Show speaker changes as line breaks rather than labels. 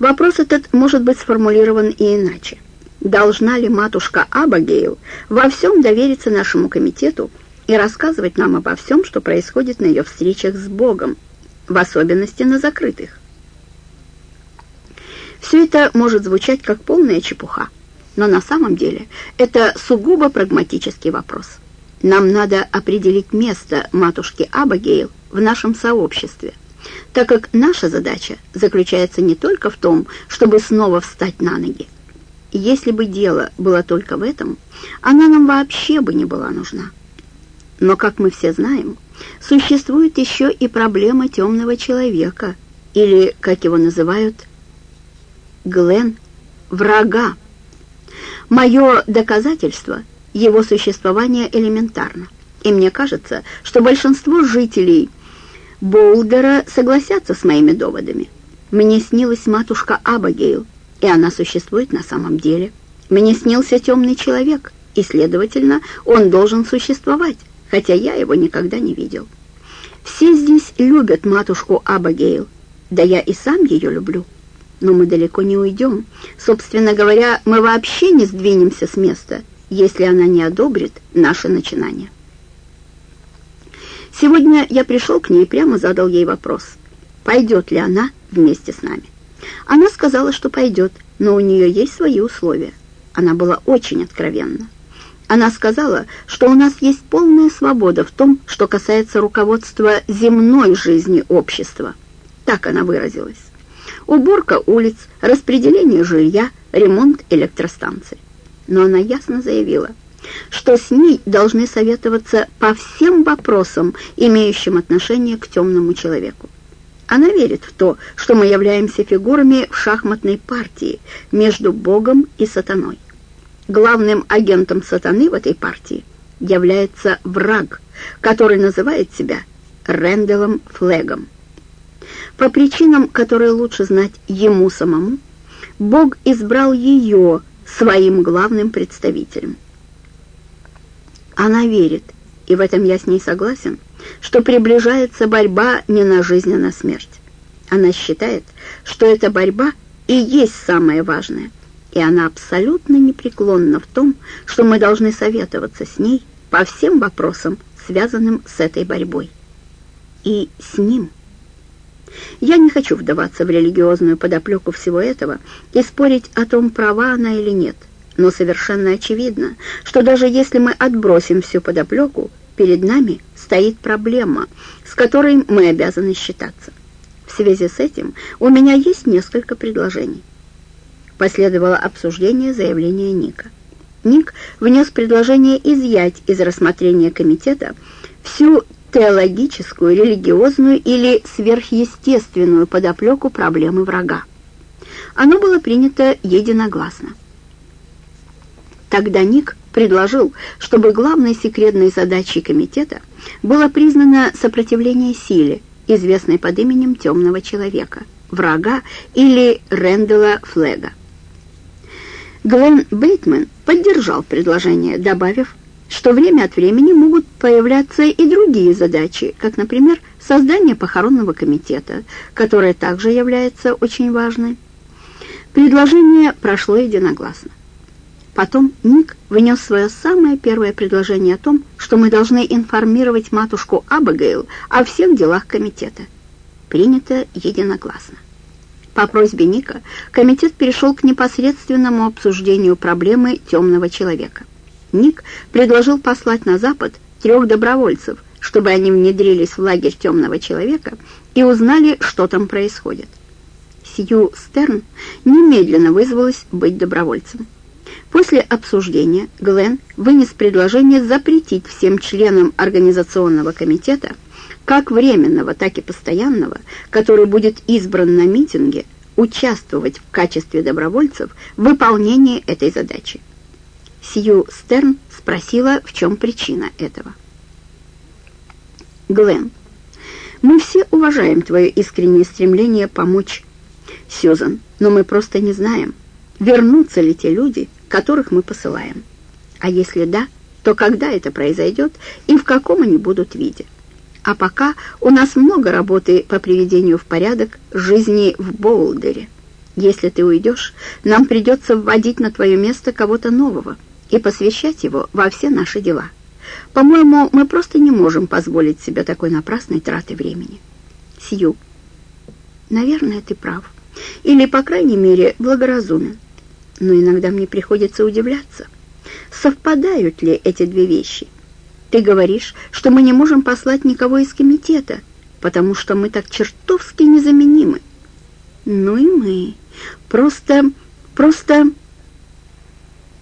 Вопрос этот может быть сформулирован и иначе. Должна ли матушка Абагейл во всем довериться нашему комитету и рассказывать нам обо всем, что происходит на ее встречах с Богом, в особенности на закрытых? Все это может звучать как полная чепуха, но на самом деле это сугубо прагматический вопрос. Нам надо определить место матушки Абагейл в нашем сообществе, так как наша задача заключается не только в том, чтобы снова встать на ноги. Если бы дело было только в этом, она нам вообще бы не была нужна. Но, как мы все знаем, существует еще и проблема темного человека, или, как его называют, Глен, врага. Мое доказательство его существования элементарно, и мне кажется, что большинство жителей Болдера согласятся с моими доводами. Мне снилась матушка Абагейл, и она существует на самом деле. Мне снился темный человек, и, следовательно, он должен существовать, хотя я его никогда не видел. Все здесь любят матушку Абагейл, да я и сам ее люблю. Но мы далеко не уйдем. Собственно говоря, мы вообще не сдвинемся с места, если она не одобрит наше начинание. Сегодня я пришел к ней и прямо задал ей вопрос, пойдет ли она вместе с нами. Она сказала, что пойдет, но у нее есть свои условия. Она была очень откровенна. Она сказала, что у нас есть полная свобода в том, что касается руководства земной жизни общества. Так она выразилась. Уборка улиц, распределение жилья, ремонт электростанций. Но она ясно заявила, что с ней должны советоваться по всем вопросам, имеющим отношение к темному человеку. Она верит в то, что мы являемся фигурами в шахматной партии между Богом и сатаной. Главным агентом сатаны в этой партии является враг, который называет себя Рэндаллом Флегом. По причинам, которые лучше знать ему самому, Бог избрал ее своим главным представителем. Она верит, и в этом я с ней согласен, что приближается борьба не на жизнь, а на смерть. Она считает, что эта борьба и есть самое важное, и она абсолютно непреклонна в том, что мы должны советоваться с ней по всем вопросам, связанным с этой борьбой. И с ним. Я не хочу вдаваться в религиозную подоплеку всего этого и спорить о том, права она или нет, но совершенно очевидно, что даже если мы отбросим всю подоплеку, перед нами стоит проблема, с которой мы обязаны считаться. В связи с этим у меня есть несколько предложений. Последовало обсуждение заявления Ника. Ник внес предложение изъять из рассмотрения комитета всю теологическую, религиозную или сверхъестественную подоплеку проблемы врага. Оно было принято единогласно. Тогда Ник предложил, чтобы главной секретной задачей комитета было признано сопротивление силе, известной под именем темного человека, врага или Рэндала Флега. Глен Бейтман поддержал предложение, добавив, что время от времени могут появляться и другие задачи, как, например, создание похоронного комитета, которое также является очень важной. Предложение прошло единогласно. Потом Ник внес свое самое первое предложение о том, что мы должны информировать матушку Абагейл о всех делах комитета. Принято единогласно. По просьбе Ника комитет перешел к непосредственному обсуждению проблемы темного человека. Ник предложил послать на Запад трех добровольцев, чтобы они внедрились в лагерь темного человека и узнали, что там происходит. Сью Стерн немедленно вызвалась быть добровольцем. После обсуждения Глен вынес предложение запретить всем членам организационного комитета, как временного, так и постоянного, который будет избран на митинге, участвовать в качестве добровольцев в выполнении этой задачи. Сью Стерн спросила, в чем причина этого. Глен, мы все уважаем твое искреннее стремление помочь Сьюзан, но мы просто не знаем, вернутся ли те люди, которых мы посылаем. А если да, то когда это произойдет и в каком они будут виде. А пока у нас много работы по приведению в порядок жизни в Боулдере. Если ты уйдешь, нам придется вводить на твое место кого-то нового и посвящать его во все наши дела. По-моему, мы просто не можем позволить себе такой напрасной траты времени. Сью, наверное, ты прав. Или, по крайней мере, благоразумен. Но иногда мне приходится удивляться, совпадают ли эти две вещи. Ты говоришь, что мы не можем послать никого из комитета, потому что мы так чертовски незаменимы. Ну и мы. Просто, просто